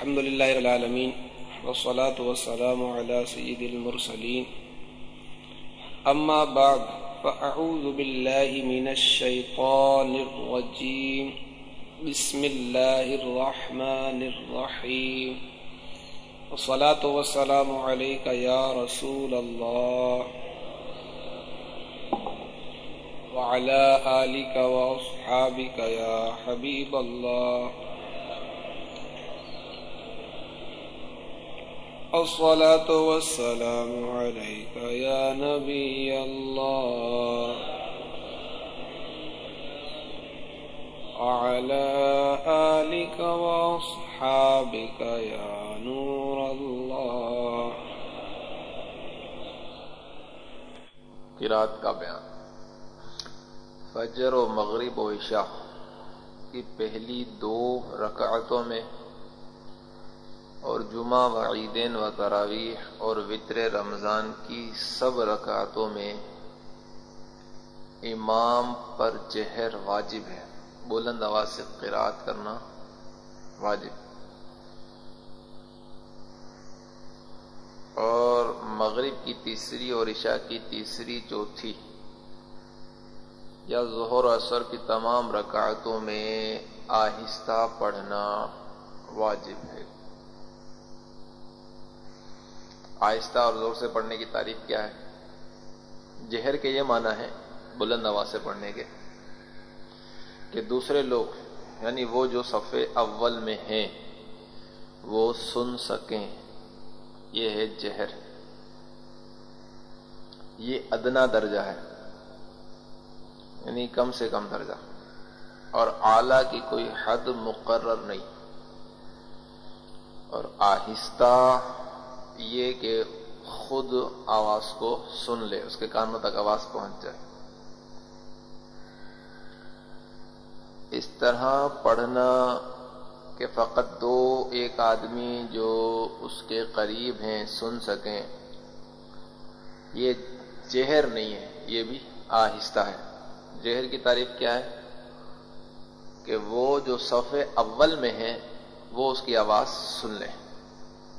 الحمد لله رب العالمين والصلاة والسلام على سيد المرسلين. أما بعد، فأعوذ بالله من الشيطان الرجيم. بسم الله الرحمن الرحيم. والصلاة والسلام عليك يا رسول الله. وعلى آلك وأصحابك يا حبيب الله. الصلاة والسلام عليك يا نبي الله. وعلى آلك وأصحابك يا نور الله. قرات کا بیان. فجر و مغرب و عشاء کی پہلی دو رکعتوں میں اور جمعہ و عیدین و تراویح اور وطر رمضان کی سب رکعتوں میں امام پر جہر واجب ہے۔ بلند آواز سے قرات کرنا واجب۔ اور مغرب کی تیسری اور عشاء کی تیسری چوتھی یا ظہر اثر کی تمام رکعتوں میں آہستہ پڑھنا واجب ہے۔ آہستہ اور زور سے پڑھنے کی تعریف کیا ہے؟ جہر کے یہ معنی ہے بلند آواز سے پڑھنے کے۔ کہ دوسرے لوگ یعنی وہ جو صفحے اول میں ہیں، وہ سن سکیں۔ یہ ہے جہر۔ یہ ادنا درجہ ہے۔ یعنی کم سے کم درجہ۔ اور اعلی کی کوئی حد مقرر نہیں۔ اور آہستہ یہ کہ خود آواز کو سن لے، اس کے کانوں تک آواز پہنچ جائے۔ اس طرح پڑھنا کہ فقط دو ایک آدمی جو اس کے قریب ہیں سن سکیں، یہ جہر نہیں ہے، یہ بھی آہستہ ہے۔ جہر کی تعریف کیا ہے؟ کہ وہ جو صفحے اول میں ہیں، وہ اس کی آواز سن لیں۔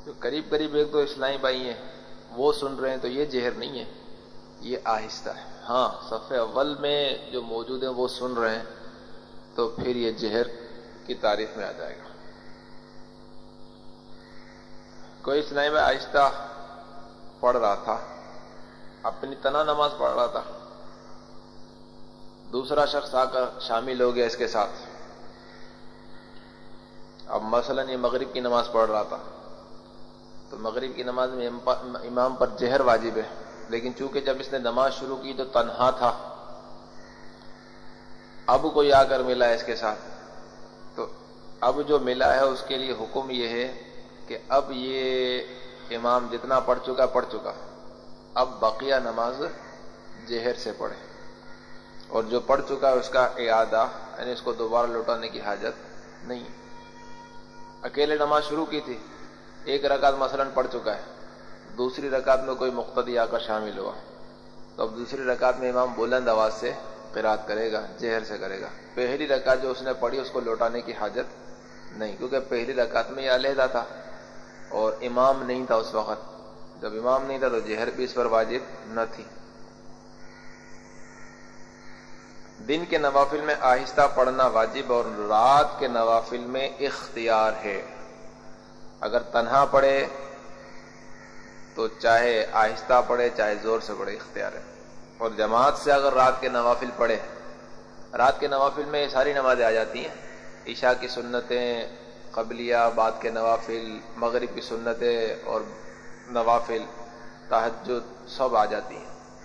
جو قریب قریب ایک دو اسلامی بھائی ہیں، وہ سن رہے ہیں تو یہ جہر نہیں ہے، یہ آہستہ ہے۔ ہاں صفحے اول میں جو موجود ہیں وہ سن رہے ہیں، تو پھر یہ جہر کی تعریف میں آ جائے گا۔ کوئی اسلامی بھائی آہستہ پڑھ رہا تھا، اپنی تنا نماز پڑھ رہا تھا۔ دوسرا شخص آ کر شامل ہو گیا اس کے ساتھ۔ اب مثلا یہ مغرب کی نماز پڑھ رہا تھا۔ تو مغرب کی نماز میں امام پر جہر واجب ہے۔ لیکن چونکہ جب اس نے نماز شروع کی تو تنہا تھا۔ اب کوئی آ کر ملا ہے اس کے ساتھ۔ تو اب جو ملا ہے اس کے لیے حکم یہ ہے کہ اب یہ امام جتنا پڑھ چکا پڑھ چکا۔ اب بقیہ نماز جہر سے پڑھے۔ اور جو پڑھ چکا ہے اس کا اعادہ یعنی اس کو دوبارہ لوٹانے کی حاجت نہیں۔ اکیلے نماز شروع کی تھی۔ ایک رکعت مثلا پڑھ چکا ہے، دوسری رکعت میں کوئی مقتدی آ کر شامل ہوا۔ تو اب دوسری رکعت میں امام بلند آواز سے قرات کرے گا، زہر سے کرے گا۔ پہلی رکعت جو اس نے پڑھی، اس کو لوٹانے کی حاجت نہیں، کیونکہ پہلی رکعت میں یہ علیحدہ تھا اور امام نہیں تھا اس وقت۔ جب امام نہیں تھا تو زہر بھی اس پر واجب نہ تھی۔ دن کے نوافل میں آہستہ پڑھنا واجب اور رات کے نوافل میں اختیار ہے۔ اگر تنہا پڑھے تو چاہے آہستہ پڑھے چاہے زور سے پڑھے اختیار ہے۔ اور جماعت سے اگر رات کے نوافل پڑھے، رات کے نوافل میں یہ ساری نمازیں آ جاتی ہیں۔ عشاء کی سنتیں، قبلیہ، بعد کے نوافل، مغرب کی سنتیں اور نوافل تحجد سب آ جاتی ہیں۔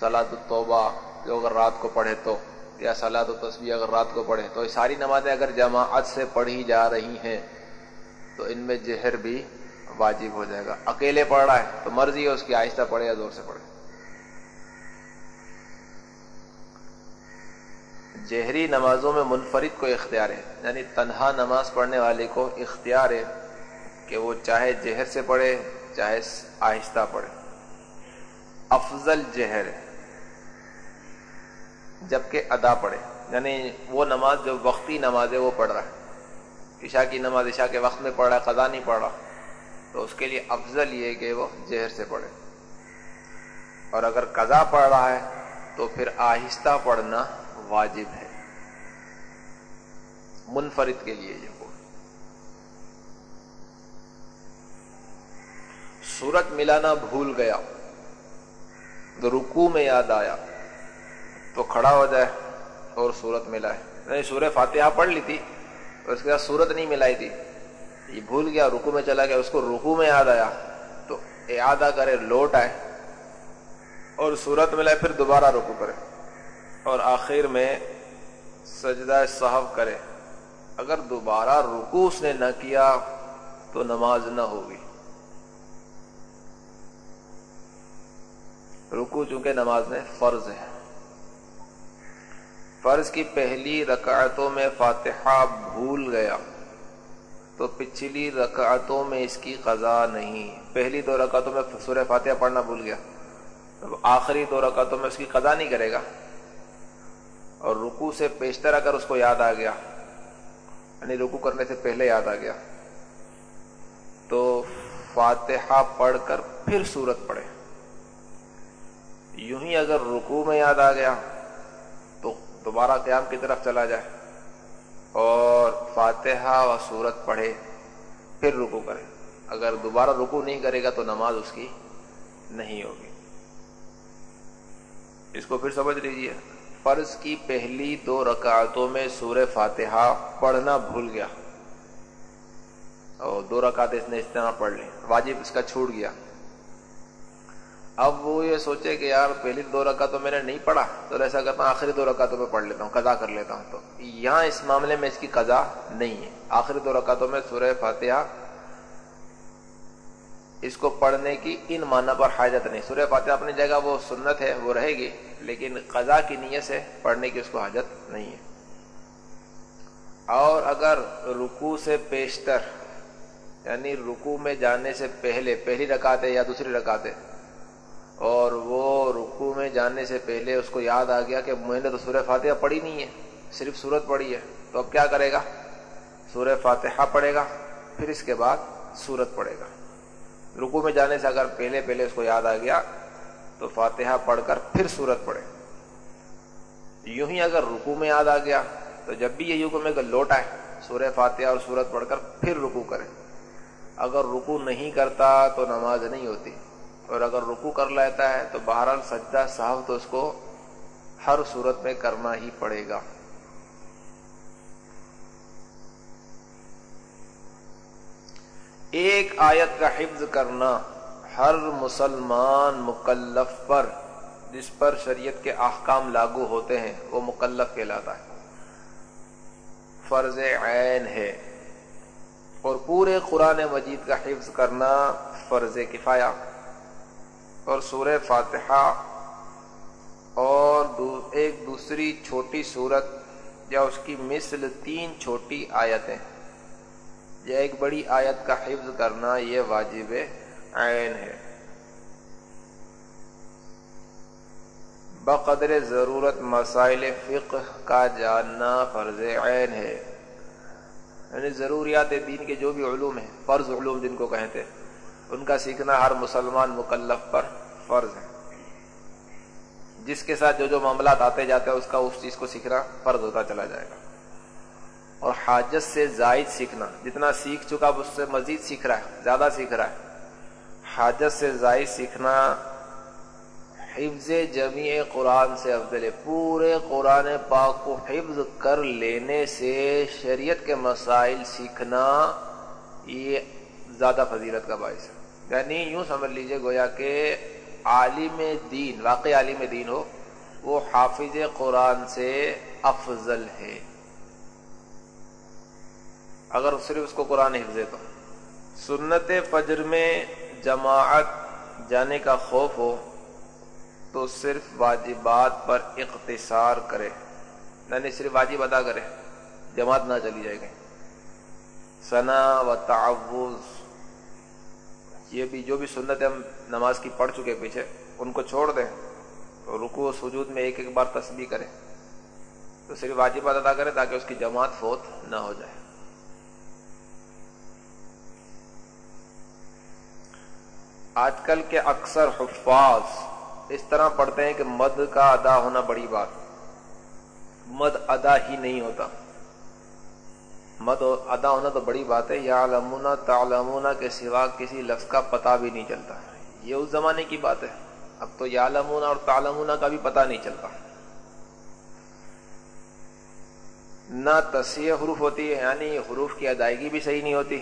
سلاد التوبہ، جو اگر رات کو پڑھے تو، یا سلاد و تصویر اگر رات کو پڑھے تو، یہ ساری نمازیں اگر جماعت سے پڑھی جا رہی ہیں تو ان میں جہر بھی واجب ہو جائے گا۔ اکیلے پڑھ رہا ہے تو مرضی ہے اس کی آہستہ پڑھے یا زور سے پڑھے۔ جہری نمازوں میں منفرد کو اختیار ہے؟ یعنی تنہا نماز پڑھنے والے کو اختیار ہے کہ وہ چاہے جہر سے پڑھے، چاہے آہستہ پڑھے۔ افضل جہر ہے جبکہ ادا پڑھے۔ یعنی وہ نماز جو وقتی نماز ہے وہ پڑھ رہا ہے۔ عشاء کی نماز عشاء کے وقت میں پڑھ رہا ہے قضا نہیں پڑھ رہا تو اس کے لیے افضل یہ کہ وہ زہر سے پڑھے۔ اور اگر قضا پڑھ رہا ہے، تو پھر آہستہ پڑھنا واجب ہے۔ منفرد کے لیے یہ سورت ملانا بھول گیا۔ رکو میں یاد آیا۔ تو کھڑا ہو جائے اور سورت ملائے نہیں یعنی سورہ فاتحہ پڑھ لی تھی۔ اور اس کے بعد سورت نہیں ملائی تھی۔ یہ بھول گیا رکو میں چلا گیا، اس کو رکو میں یاد آیا۔ تو یادہ کرے، لوٹ آئے۔ اور سورت ملائے، پھر دوبارہ رکو کرے۔ اور آخر میں سجدہ صاحب کرے۔ اگر دوبارہ رکو اس نے نہ کیا، تو نماز نہ ہوگی۔ رکو چونکہ نماز میں فرض ہے۔ فرض کی پہلی رکعتوں میں فاتحہ بھول گیا تو پچھلی رکعتوں میں اس کی قضا نہیں۔ پہلی دو رکعتوں میں سورہ فاتحہ پڑھنا بھول گیا۔ تو آخری دو رکعتوں میں اس کی قضا نہیں کرے گا۔ اور رکو سے پیشتر اگر اس کو یاد آ گیا یعنی رکو کرنے سے پہلے یاد آ گیا، تو فاتحہ پڑھ کر پھر سورت پڑھے۔ یوں ہی اگر رکو میں یاد آ گیا دوبارہ قیام کی طرف چلا جائے اور فاتحہ و سورت پڑھے، پھر رکو کرے۔ اگر دوبارہ رکو نہیں کرے گا تو نماز اس کی نہیں ہوگی۔ اس کو پھر سمجھ لیجیے فرض کی پہلی دو رکعتوں میں سور فاتحہ پڑھنا بھول گیا۔ اور دو رکعت اس نے اس طرح پڑھ لی واجب اس کا چھوٹ گیا۔ اب وہ یہ سوچے کہ یار پہلی دو رکا تو میں نے نہیں پڑھا تو ایسا کرتا ہوں آخری دو رکعتوں میں پڑھ لیتا ہوں، قضا کر لیتا ہوں۔ تو یہاں اس معاملے میں اس کی قضا نہیں ہے۔ آخری دو رکعتوں میں سورہ فاتحہ اس کو پڑھنے کی ان معنی پر حاجت نہیں۔ سورہ فاتحہ اپنی جگہ وہ سنت ہے، وہ رہے گی، لیکن قضا کی نیت سے پڑھنے کی اس کو حاجت نہیں ہے۔ اور اگر رکو سے پیشتر یعنی رکو میں جانے سے پہلے، پہلی رکعت ہے یا دوسری رکعت ہے اور وہ رکو میں جانے سے پہلے اس کو یاد آ گیا کہ میں نے تو سورہ فاتحہ پڑھی نہیں ہے، صرف سورت پڑھی ہے۔ تو اب کیا کرے گا؟ سورہ فاتحہ پڑھے گا، پھر اس کے بعد سورت پڑھے گا۔ رکو میں جانے سے اگر پہلے پہلے اس کو یاد آ گیا، تو فاتحہ پڑھ کر پھر سورت پڑھے۔ یوں ہی اگر رکو میں یاد آ گیا، تو جب بھی یہ یوں میں لوٹ آئے، سورہ فاتحہ اور سورت پڑھ کر پھر رکو کرے۔ اگر رکو نہیں کرتا تو نماز نہیں ہوتی۔ اور اگر رکو کر لیتا ہے تو بہرحال سجدہ صاحب تو اس کو ہر صورت میں کرنا ہی پڑے گا۔ ایک آیت کا حفظ کرنا ہر مسلمان مکلف پر، جس پر شریعت کے احکام لاگو ہوتے ہیں، وہ مکلف کہلاتا ہے۔ فرض عین ہے۔ اور پورے قرآن مجید کا حفظ کرنا فرض کفایہ۔ اور سورہ فاتحہ اور ایک دوسری چھوٹی صورت یا اس کی مثل تین چھوٹی آیتیں۔ یا ایک بڑی آیت کا حفظ کرنا یہ واجب عین ہے۔ بقدر ضرورت مسائل فقہ کا جاننا فرض عین ہے۔ یعنی ضروریات دین کے جو بھی علوم ہیں، فرض علوم جن کو کہتے ہیں۔ ان کا سیکھنا ہر مسلمان مکلف پر فرض ہے۔ جس کے ساتھ جو جو معاملات آتے جاتے ہیں، اس کا اس چیز کو سیکھنا فرض ہوتا چلا جائے گا۔ اور حاجت سے زائد سیکھنا، جتنا سیکھ چکا اس سے مزید سیکھ رہا ہے، زیادہ سیکھ رہا ہے۔ حاجت سے زائد سیکھنا حفظ جمیع قرآن سے افضل ہے۔ پورے قرآن پاک کو حفظ کر لینے سے شریعت کے مسائل سیکھنا یہ زیادہ فضیلت کا باعث ہے۔ یعنی یوں سمجھ لیجیے گویا کہ عالم دین واقع عالم دین ہو، وہ حافظ قرآن سے افضل ہے۔ اگر صرف اس کو قرآن حفظ تو۔ سنت فجر میں جماعت جانے کا خوف ہو تو صرف واجبات پر اقتصار کرے۔ یعنی صرف واجب ادا کرے۔ جماعت نہ چلی جائے گی ثنا و تعوض یہ بھی جو بھی سنت ہم نماز کی پڑھ چکے پیچھے، ان کو چھوڑ دیں تو رکو و سجود میں ایک ایک بار تسبیح کریں۔ تو صرف واجبات ادا کریں تاکہ اس کی جماعت فوت نہ ہو جائے۔ آج کل کے اکثر حفاظ اس طرح پڑھتے ہیں کہ مد کا ادا ہونا بڑی بات، مد ادا ہی نہیں ہوتا۔ مد ادا ہونا تو بڑی بات ہے۔ یا لمونا تالمونا کے سوا کسی لفظ کا پتہ بھی نہیں چلتا۔ یہ اس زمانے کی بات ہے۔ اب تو یا لمونا اور تالمونا کا بھی پتہ نہیں چلتا۔ نہ تصیح حروف ہوتی ہے یعنی حروف کی ادائیگی بھی صحیح نہیں ہوتی،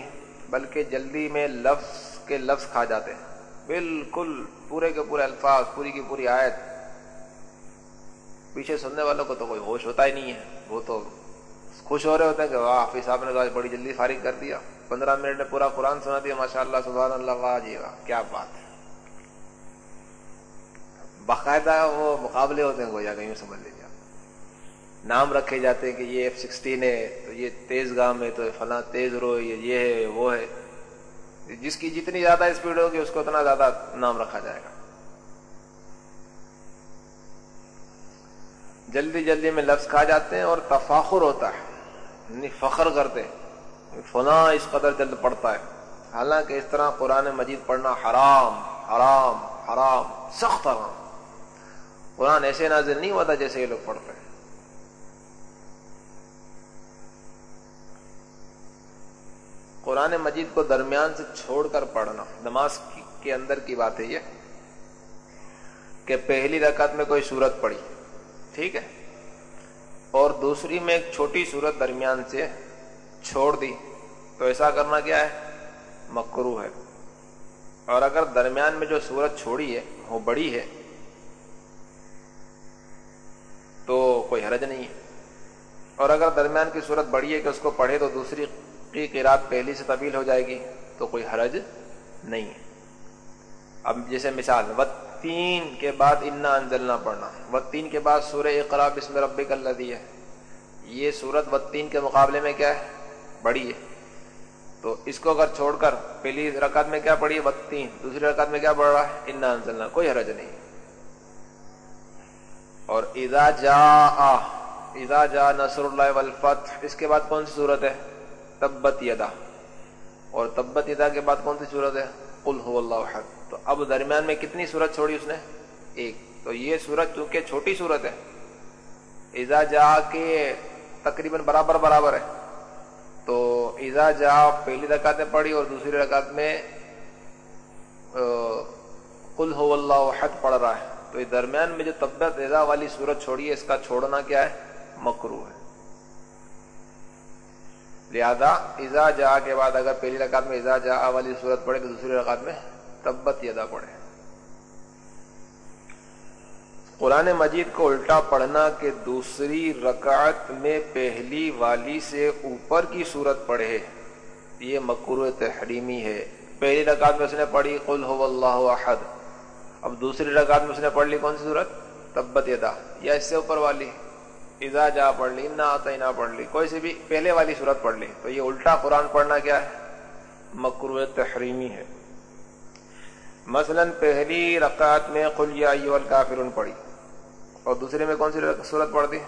بلکہ جلدی میں لفظ کے لفظ کھا جاتے ہیں۔ بالکل پورے کے پورے الفاظ، پوری کی پوری آیت۔ پیچھے سننے والوں کو تو کوئی ہوش ہوتا ہی نہیں ہے۔ وہ تو خوش ہو رہے ہوتے ہیں کہ واہ حافظ صاحب نے تو بڑی جلدی فارغ کر دیا۔ پندرہ منٹ میں پورا قرآن سنا دیا ماشاء اللہ سبحان اللہ واہ جی واہ، کیا بات ہے۔ باقاعدہ وہ مقابلے ہوتے ہیں، گویا کہیں سمجھ لیجیے نام رکھے جاتے ہیں کہ یہ ایف سکسٹین ہے، تو یہ تیز گام ہے، تو فلاں تیز رو، یہ ہے، وہ ہے۔ جس کی جتنی زیادہ اسپیڈ ہوگی، اس کو اتنا زیادہ نام رکھا جائے گا۔ جلدی جلدی میں لفظ کھا جاتے ہیں اور تفاخر ہوتا ہے۔ فخر کرتے فلاں اس قدر جلد پڑتا ہے۔ حالانکہ اس طرح قرآن مجید پڑھنا حرام حرام حرام، سخت حرام۔ قرآن ایسے نازل نہیں ہوتا جیسے یہ لوگ پڑھتے ہیں۔ قرآن مجید کو درمیان سے چھوڑ کر پڑھنا، نماز کے اندر کی بات ہے یہ کہ پہلی رکعت میں کوئی صورت پڑی ٹھیک ہے؟ اور دوسری میں ایک چھوٹی صورت درمیان سے چھوڑ دی۔ تو ایسا کرنا کیا ہے؟ مکرو ہے۔ اور اگر درمیان میں جو صورت چھوڑی ہے، وہ بڑی ہے، تو کوئی حرج نہیں ہے۔ اور اگر درمیان کی صورت بڑی ہے کہ اس کو پڑھے تو دوسری کی رات پہلی سے طویل ہو جائے گی، تو کوئی حرج نہیں ہے۔ اب جیسے مثال و تین کے بعد انا انزلنا پڑھنا۔ و تین کے بعد سورہ اقرا بسم رب اللہ ہے۔ یہ سورت و تین کے مقابلے میں کیا ہے؟ بڑی ہے۔ تو اس کو اگر چھوڑ کر پہلی رکعت میں کیا پڑھی ہے؟ تین۔ دوسری رکعت میں کیا پڑھ رہا ہے؟ انا انزلنا۔ کوئی حرج نہیں۔ اور اذا جا اذا جا نصر اللہ والفتح۔ اس کے بعد کون سی صورت ہے؟ تبت یدا۔ اور تبت یدا کے بعد کون سی صورت ہے؟ قل هو اللہ حد تو اب درمیان میں کتنی صورت چھوڑی اس نے؟ ایک۔ تو یہ صورت چونکہ چھوٹی صورت ہے۔ ایزا جا کے تقریباً برابر برابر ہے۔ تو ایزا جا پہلی رکعت میں پڑھی اور دوسری رکعت میں قل هو اللہ حد پڑھ رہا ہے۔ تو درمیان میں جو طبت ایزا والی صورت چھوڑی ہے، اس کا چھوڑنا کیا ہے؟ مکرو ہے۔ لہذا ازا جا کے بعد اگر پہلی رکعت میں ازا جا والی صورت پڑے تو دوسری رکعت میں تبت یدا پڑھے قرآن مجید کو الٹا پڑھنا کہ دوسری رکعت میں پہلی والی سے اوپر کی صورت پڑھے، یہ مکرو تحریمی ہے۔ پہلی رکعت میں اس نے پڑھی، قل ہو اللہ احد۔ اب دوسری رکعت میں اس نے پڑھ لی کون سی صورت؟ تبت یدا، یا اس سے اوپر والی۔ اذا جا پڑھ لی نہ آتا نہ پڑھ لی، کوئی سی بھی پہلے والی صورت پڑھ لی۔ تو یہ الٹا قرآن پڑھنا کیا ہے؟ مکرو تحریمی ہے۔ مثلا پہلی رکعت میں قل یا الکافرون پڑھی۔ اور دوسرے میں کون سی صورت پڑھ دی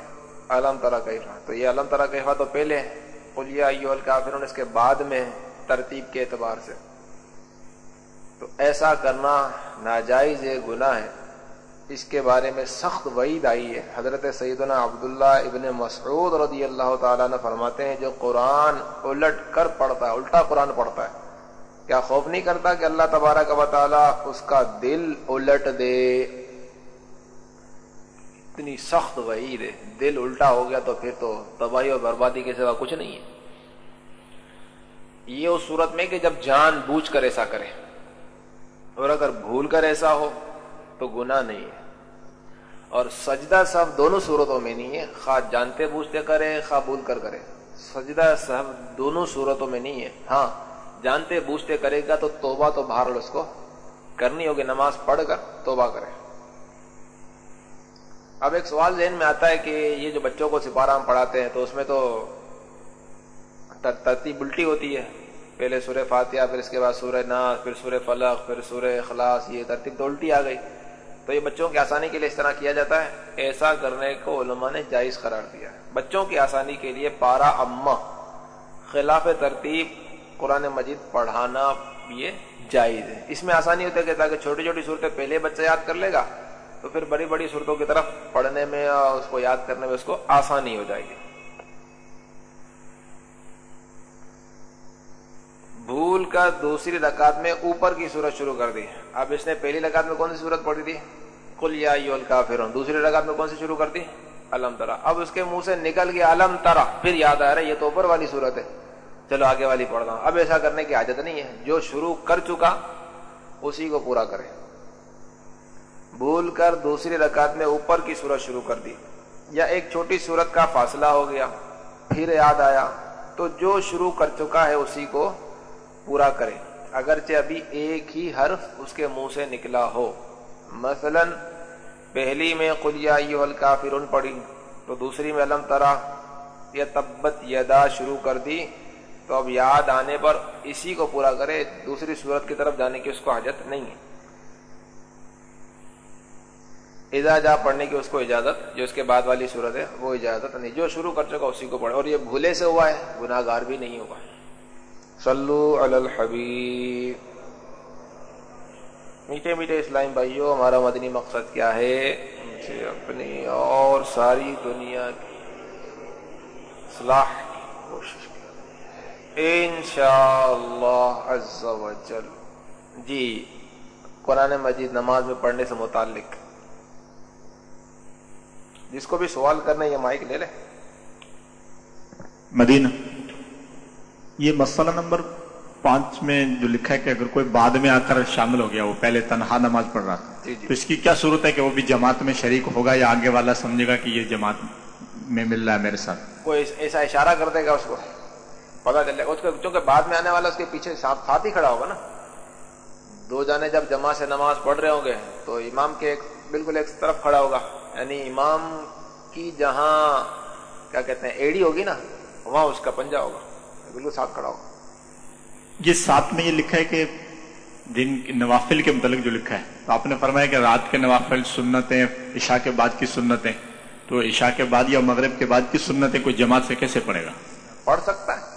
علم طرح کیفا۔ تو یہ علم طرح کیفا تو پہلے قل یا الکافرون، اس کے بعد میں ترتیب کے اعتبار سے۔ تو ایسا کرنا ناجائز ہے، گناہ ہے۔ اس کے بارے میں سخت وعید آئی ہے۔ حضرت سیدنا عبداللہ ابن مسعود رضی اللہ تعالیٰ نے فرماتے ہیں، جو قرآن الٹ کر پڑھتا ہے، الٹا قرآن پڑھتا ہے۔ کیا خوف نہیں کرتا کہ اللہ تبارہ کا تعالیٰ اس کا دل الٹ دے؟ اتنی سخت وعید ہے۔ دل الٹا ہو گیا تو پھر تو تباہی اور بربادی کے سوا کچھ نہیں ہے۔ یہ اس صورت میں کہ جب جان بوجھ کر ایسا کرے اور اگر بھول کر ایسا ہو تو گناہ نہیں ہے۔ اور سجدہ صاحب دونوں صورتوں میں نہیں ہے۔ خواہ جانتے بوجھتے کرے خواہ بھول کر کرے سجدہ صاحب دونوں صورتوں میں نہیں ہے۔ ہاں جانتے بوجھتے کرے گا تو توبہ تو باہر اس کو۔ کرنی ہوگی نماز پڑھ کر توبہ کرے۔ اب ایک سوال ذہن میں آتا ہے کہ یہ جو بچوں کو سپارہ ہم پڑھاتے ہیں تو اس میں تو ترتیب الٹی ہوتی ہے۔ پہلے سورہ فاتحہ، پھر اس کے بعد سورہ ناز پھر سورہ فلق، پھر سورہ اخلاص، یہ ترتیب تو الٹی آ گئی۔ تو یہ بچوں کی آسانی کے لیے اس طرح کیا جاتا ہے؟ ایسا کرنے کو علماء نے جائز قرار دیا ہے۔ بچوں کی آسانی کے لیے پارا اما خلاف ترتیب قرآن مجید پڑھانا یہ جائز ہے۔ اس میں آسانی ہوتی ہے کہ تاکہ چھوٹی چھوٹی صورتیں پہلے بچہ یاد کر لے گا، تو پھر بڑی بڑی صورتوں کی طرف پڑھنے میں اور اس کو یاد کرنے میں اس کو آسانی ہو جائے گی۔ بھول کر دوسری رکعت میں اوپر کی صورت شروع کر دی۔ اب اس نے پہلی رکعت میں کون سی صورت پڑھی تھی؟ کل یا الکافرون۔ دوسری رکعت میں کون سی شروع کر دی؟ الم ترا اب اس کے منہ سے نکل گیا الم ترا پھر یاد آ رہا ہے، یہ تو اوپر والی صورت ہے۔ چلو آگے والی پڑھ رہا ہوں۔ اب ایسا کرنے کی عادت نہیں ہے۔ جو شروع کر چکا، اسی کو پورا کرے۔ بھول کر دوسری رکعت میں اوپر کی صورت شروع کر دی۔ یا ایک چھوٹی صورت کا فاصلہ ہو گیا، پھر یاد آیا، تو جو شروع کر چکا ہے، اسی کو پورا کرے۔ اگرچہ ابھی ایک ہی حرف اس کے منہ سے نکلا ہو۔ مثلا، پہلی میں قلیا الکافرون پڑھی، تو دوسری میں علم ترا یا تبت یدا شروع کر دی۔ تو اب یاد آنے پر اسی کو پورا کرے، دوسری صورت کی طرف جانے کی اس کو حاجت نہیں ہے۔ جا پڑھنے کی اس کو اجازت، جو اس کے بعد والی صورت ہے، وہ اجازت نہیں۔ جو شروع کر چکا، اسی کو پڑھے اور یہ بھولے سے ہوا ہے گناہ گار بھی نہیں ہوگا صلو علی الحبیب۔ میٹھے میٹھے اسلام بھائیو، ہمارا مدنی مقصد کیا ہے؟ مجھے اپنی اور ساری دنیا کی صلاح کی کوشش انشاء اللہ جی قرآن مجید نماز میں پڑھنے سے متعلق۔ جس کو بھی سوال کرنا یہ مائک لے لے۔ مدینہ۔ یہ مسئلہ نمبر پانچ میں جو لکھا ہے کہ اگر کوئی بعد میں آ کر شامل ہو گیا وہ پہلے تنہا نماز پڑھ رہا تھا۔ جی جی۔ تو اس کی کیا صورت ہے کہ وہ بھی جماعت میں شریک ہوگا یا آگے والا سمجھے گا کہ یہ جماعت میں مل رہا ہے میرے ساتھ؟ کوئی ایسا اشارہ کر دے گا اس کو۔ پتا چلے گا۔ اس کو چونکہ بعد میں آنے والا اس کے پیچھے ساتھ ہی کھڑا ہوگا نا۔ دو جانے جب جماعت سے نماز پڑھ رہے ہوں گے تو امام کے ایک بالکل ایک طرف کھڑا ہوگا۔ یعنی امام کی جہاں کیا کہتے ہیں ایڑی ہوگی نا وہاں اس کا پنجا ہوگا۔ بالکل ساتھ کھڑا ہوگا۔ یہ ساتھ میں یہ لکھا ہے کہ دن نوافل کے متعلق جو لکھا ہے تو آپ نے فرمایا کہ رات کے نوافل سنتیں عشاء کے بعد کی سنتیں۔ تو عشاء کے بعد یا مغرب کے بعد کی سنتیں کوئی جماعت سے کیسے پڑے گا؟ پڑھ سکتا ہے۔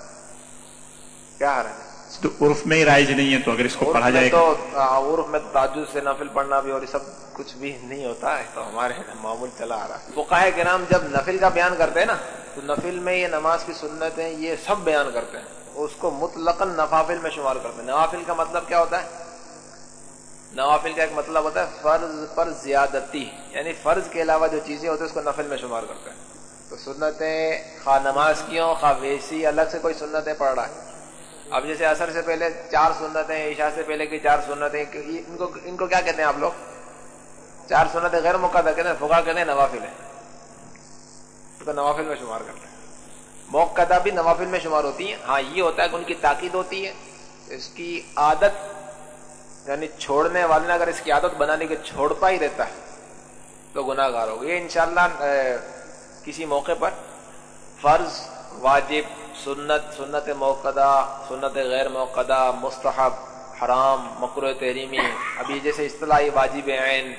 کیا ہے۔ تو عرف میں ہی رائج نہیں ہے تو اگر اس کو پڑھا جائے تو عرف میں تاجد سے نفل پڑھنا بھی اور سب کچھ بھی نہیں ہوتا ہے تو ہمارے معمول چلا آ رہا ہے۔ فقاہ کے نام جب نفل کا بیان کرتے ہیں نا تو نفل میں یہ نماز کی سنت ہیں یہ سب بیان کرتے ہیں۔ اس کو مطلق نفافل میں شمار کرتے ہیں۔ نوافل کا مطلب کیا ہوتا ہے؟ نوافل کا ایک مطلب ہوتا ہے فرض پر زیادتی۔ یعنی فرض کے علاوہ جو چیزیں ہوتی ہیں اس کو نفل میں شمار کرتے ہیں۔ تو سنتیں خواہ نماز کی ہوں خواہ ویسی الگ سے کوئی سنتیں پڑھ رہا ہے۔ اب جیسے اثر سے پہلے چار سنتیں، عشاء سے پہلے کی چار سنتیں ان کو ان کو کیا کہتے ہیں آپ لوگ؟ چار سنتیں غیر موقع کہتے ہیں فقا کہتے ہیں نوافل ہے تو نوافل میں شمار کرتے ہیں۔ موقع بھی نوافل میں شمار ہوتی ہیں۔ ہاں یہ ہوتا ہے کہ ان کی تاکید ہوتی ہے۔ اس کی عادت یعنی چھوڑنے والے نے اگر اس کی عادت بنانے کے چھوڑتا ہی رہتا ہے، تو گناہ گار ہوگا۔ یہ انشاءاللہ کسی موقع پر فرض، واجب سنت سنت موقع سنت غیر موقع مستحب، حرام مکر تحریمی۔ ابھی جیسے اصطلاحی واجب عین۔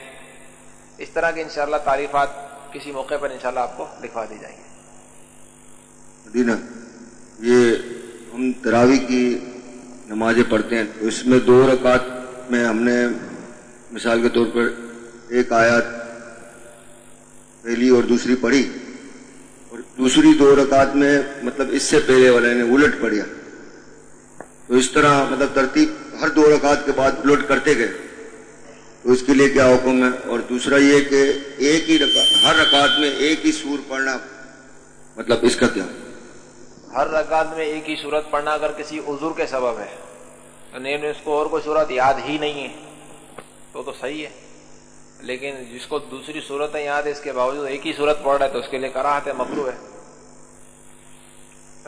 اس طرح کے انشاءاللہ تعریفات کسی موقع پر انشاءاللہ آپ کو لکھوا دی جائیں گے یہ ہم تراوی کی نمازیں پڑھتے ہیں۔ تو اس میں دو رکعت میں ہم نے مثال کے طور پر ایک آیات پہلی اور دوسری پڑھی۔ دوسری دو رکعت میں مطلب اس سے پہلے والے نے الٹ پڑیا۔ تو اس طرح مطلب ترتیب ہر دو رکعت کے بعد الٹ کرتے گئے۔ تو اس کے لیے کیا حکم ہے؟ اور دوسرا یہ کہ ایک ہی رکعت، ہر رکعت میں ایک ہی سور پڑھنا مطلب اس کا کیا؟ ہر رکعت میں ایک ہی صورت پڑھنا اگر کسی عذر کے سبب ہے اس کو اور کوئی صورت یاد ہی نہیں ہے، تو تو صحیح ہے۔ لیکن جس کو دوسری صورتیں یاد ہے، اس کے باوجود ایک ہی صورت پڑھ رہا ہے، تو اس کے لیے کراہت ہے مکرو ہے۔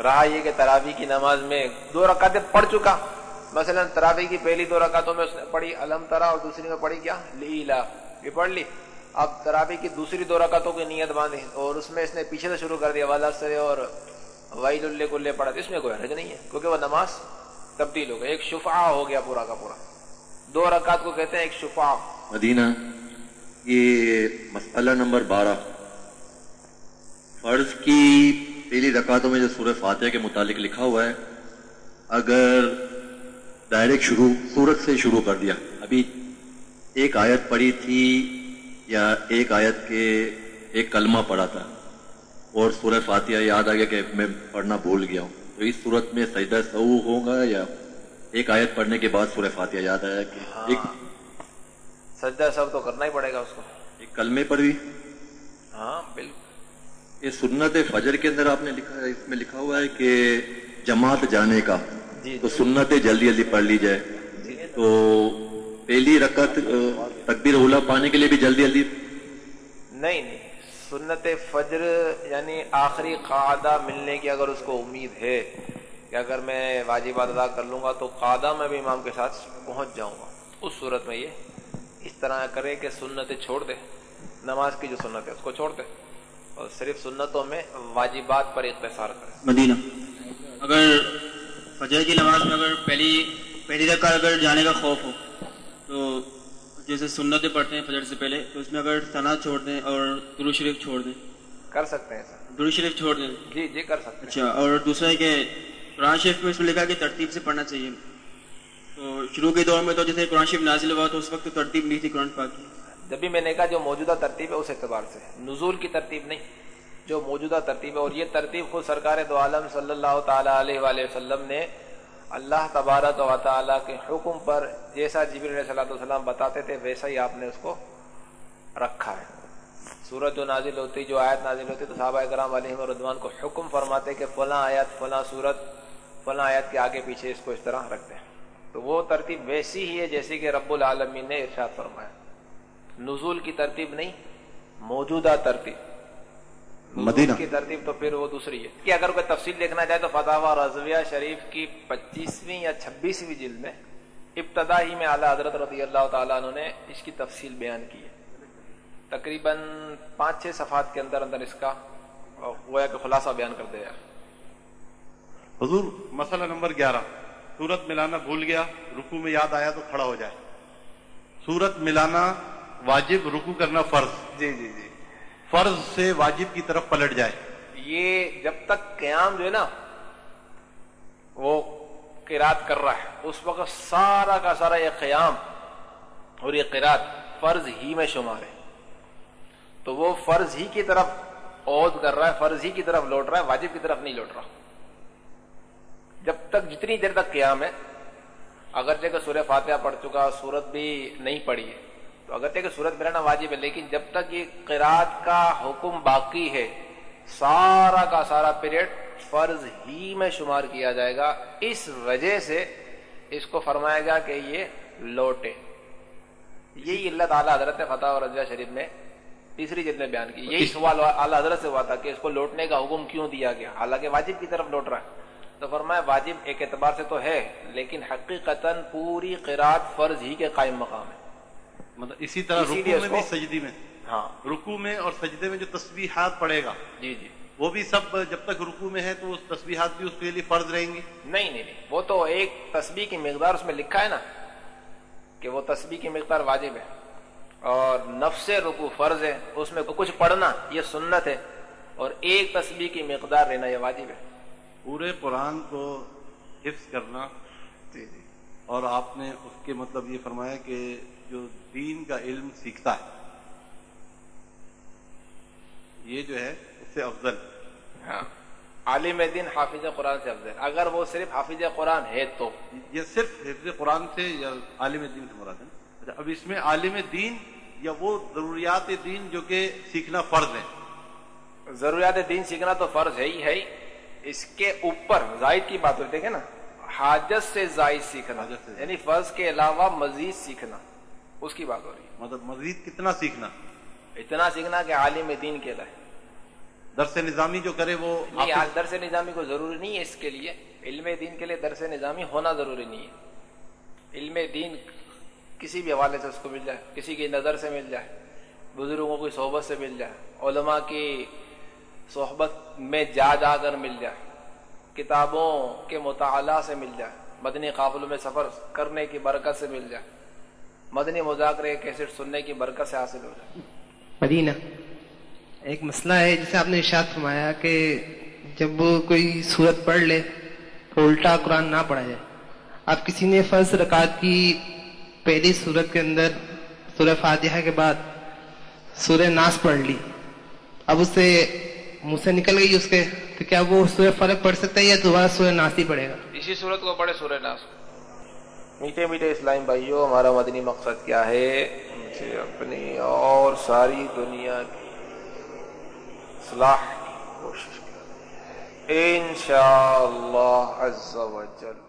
رہا یہ کہ تراوی کی نماز میں دو رکعتیں پڑھ چکا۔ مثلا تراوی کی پہلی دو رکعتوں میں اس نے پڑھی الم ترا اور دوسری میں پڑھی کیا؟ لیلا۔ یہ پڑھ لی۔ اب تراوی کی دوسری دو رکعتوں کی نیت باندھی اور اس میں اس نے پیچھے سے شروع کر دیا، والا سرے اور وائل اللہ کلے پڑھا۔ اس میں کوئی حرج نہیں ہے، کیونکہ وہ نماز تبدیل ہو گیا ایک شفا ہو گیا پورا کا پورا۔ دو رکعت کو کہتے ہیں ایک شفا مدینہ یہ مسئلہ نمبر بارہ۔ فرض کی پہلی رکعتوں میں جو سورہ فاتحہ کے متعلق لکھا ہوا ہے، اگر ڈائریکٹ شروع، سورت سے شروع کر دیا۔ ابھی ایک آیت پڑھی تھی یا ایک آیت کے ایک کلمہ پڑھا تھا، اور سورہ فاتحہ یاد آ گیا کہ میں پڑھنا بھول گیا ہوں۔ تو اس صورت میں سجدہ سو ہوگا یا ایک آیت پڑھنے کے بعد سورہ فاتحہ یاد آیا کہ ایک سجدہ سب تو کرنا ہی پڑے گا اس کو۔ ایک کلمے پر بھی ہاں بالکل۔ یہ سنت فجر کے اندر آپ نے لکھا ہے اس میں لکھا ہوا ہے کہ جماعت جانے کا۔ جی تو سنت جلدی جلدی پڑھ لی جائے۔ جی۔ تو پہلی رکعت تکبیر اولا پانے کے لیے بھی جلدی جلدی۔ نہیں نہیں۔ سنت فجر یعنی آخری قاعدہ ملنے کی اگر اس کو امید ہے کہ اگر میں واجبات ادا کر لوں گا تو قاعدہ میں بھی امام کے ساتھ پہنچ جاؤں گا۔ اس صورت میں یہ۔ اس طرح کرے کہ سنتیں چھوڑ دے نماز کی جو سنت ہے اس کو چھوڑ دے اور صرف سنتوں میں واجبات پر اختصار کرے مدینہ۔ اگر فجر کی نماز میں اگر پہلی پہلی رکعت اگر جانے کا خوف ہو تو جیسے سنتیں پڑھتے ہیں فجر سے پہلے تو اس میں اگر ثنا چھوڑ دیں اور درو شریف چھوڑ دیں۔ کر سکتے ہیں سر۔ درو شریف چھوڑ دیں۔ جی جی کر سکتے ہیں۔ اچھا اور دوسرا ہے کہ قرآن شریف میں اس میں لکھا کہ ترتیب سے پڑھنا چاہیے۔ تو شروع کے دور میں تو جیسے قرآن شریف نازل ہوا تو اس وقت ترتیب نہیں تھی قرآن پاک کی۔ جب بھی میں نے کہا جو موجودہ ترتیب ہے اس اعتبار سے۔ نزول کی ترتیب نہیں۔ جو موجودہ ترتیب ہے اور یہ ترتیب خود سرکار دو عالم صلی اللہ تعالیٰ علیہ وآلہ وسلم نے اللہ تبارک و تعالیٰ کے حکم پر جیسا جبیر علیہ صلاح والسلام بتاتے تھے، ویسا ہی آپ نے اس کو رکھا ہے۔ سورت جو نازل ہوتی، جو آیت نازل ہوتی، تو صحابہ کرام علیہ ردوان کو حکم فرماتے کہ فلاں آیت، فلاں سورت فلاں آیت کے آگے پیچھے اس کو اس طرح رکھتے ہیں۔ تو وہ ترتیب ویسی ہی ہے جیسی کہ رب العالمین نے ارشاد فرمایا۔ نزول کی ترتیب نہیں موجودہ ترتیب۔ مدینہ۔ کی ترتیب تو پھر وہ دوسری ہے۔ کہ اگر کوئی تفصیل دیکھنا چاہے تو فتح رضویہ شریف کی پچیسویں یا چھبیسویں جلد میں ابتدا ہی میں اعلیٰ حضرت رضی اللہ تعالیٰ عنہ نے اس کی تفصیل بیان کی ہے۔ تقریباً پانچ چھ صفحات کے اندر اندر اس کا گویا کہ خلاصہ بیان کر دیا۔ حضور مسئلہ نمبر گیارہ۔ سورت ملانا بھول گیا رکو میں یاد آیا تو کھڑا ہو جائے۔ سورت ملانا واجب رکو کرنا فرض۔ جی جی جی۔ فرض سے واجب کی طرف پلٹ جائے۔ یہ جب تک قیام جو ہے نا وہ قرات کر رہا ہے اس وقت سارا کا سارا یہ قیام اور یہ قرات فرض ہی میں شمار ہے۔ تو وہ فرض ہی کی طرف عہد کر رہا ہے فرض ہی کی طرف لوٹ رہا ہے واجب کی طرف نہیں لوٹ رہا۔ جب تک جتنی دیر تک قیام ہے اگرچہ کہ سورہ فاتحہ پڑھ چکا سورت بھی نہیں پڑھی ہے تو اگرچہ کہ سورت ملانا واجب ہے لیکن جب تک یہ قرآت کا حکم باقی ہے سارا کا سارا پیریڈ فرض ہی میں شمار کیا جائے گا۔ اس وجہ سے اس کو فرمایا گیا کہ یہ لوٹے۔ یہی اللہ تعالیٰ حضرت فتح اور رضیہ شریف میں تیسری جلد میں بیان کی۔ یہی سوال اعلیٰ حضرت سے ہوا تھا کہ اس کو لوٹنے کا حکم کیوں دیا گیا؟ حالانکہ واجب کی طرف لوٹ رہا ہے۔ تو فرمایا واجب ایک اعتبار سے تو ہے لیکن حقیقتا پوری قرآت فرض ہی کے قائم مقام ہے۔ مطلب اسی طرح رکو میں بھی سجدی میں۔ ہاں۔ رکو میں اور سجدے میں جو تسبیحات پڑے گا جی جی۔ وہ بھی سب جب تک رکو میں ہے تو اس تسبیحات بھی اس کے لیے فرض رہیں گی نہیں نہیں نہیں۔ وہ تو ایک تسبیح کی مقدار اس میں لکھا ہے نا کہ وہ تسبیح کی مقدار واجب ہے۔ اور نفس رکو فرض ہے اس میں کچھ پڑھنا یہ سنت ہے اور ایک تسبیح کی مقدار لینا یہ واجب ہے۔ پورے قرآن کو حفظ کرنا جی جی۔ اور آپ نے اس کے مطلب یہ فرمایا کہ جو دین کا علم سیکھتا ہے یہ جو ہے اس سے افضل۔ ہاں۔ عالم دین حافظ قرآن سے افضل۔ اگر وہ صرف حافظ قرآن ہے تو۔ یہ صرف حفظ قرآن سے یا عالم دین سے مراد ہے؟ اچھا، اب اس میں عالم دین یا وہ ضروریات دین جو کہ سیکھنا فرض ہے؟ ضروریات دین سیکھنا تو فرض ہے ہی ہے اس کے اوپر زائد کی بات ہوتی ہے نا حاجت سے زائد سیکھنا یعنی فرض کے علاوہ مزید سیکھنا اس کی بات ہو رہی ہے۔ مطلب مزید کتنا سیکھنا؟ اتنا سیکھنا کہ عالم دین کے لائے درس نظامی جو کرے وہ درس نظامی کو ضروری نہیں ہے اس کے لیے علم دین کے لیے درس نظامی ہونا ضروری نہیں ہے۔ علم دین کسی بھی حوالے سے اس کو مل جائے کسی کی نظر سے مل جائے بزرگوں کی صحبت سے مل جائے علماء کی صحبت میں جا جا کر مل جائے، کتابوں کے مطالعہ سے مل جائے، مدنی قابلوں میں سفر کرنے کی برکت سے مل جائے، مدنی مذاکرے کیسٹ سننے کی برکت سے حاصل ہو جائے۔ مدینہ، ایک مسئلہ ہے جسے آپ نے ارشاد فرمایا کہ جب کوئی صورت پڑھ لے تو الٹا قرآن نہ پڑھا جائے۔ اب کسی نے فرض رکعت کی پہلی صورت کے اندر سورہ فاتحہ کے بعد سورہ ناس پڑھ لی، اب اس سے منہ سے نکل گئی اس کے تو کیا وہ سورہ فرق پڑھ سکتا ہے یا دوبارہ سورہ ناس ہی پڑھے گا؟ اسی صورت کو پڑھے سورہ ناس میٹھے میٹھے اسلام بھائیوں ہمارا مدنی مقصد کیا ہے؟ مجھے اپنی اور ساری دنیا کی اصلاح کی کوشش کرنی ہے۔ انشاءاللہ عز و جل۔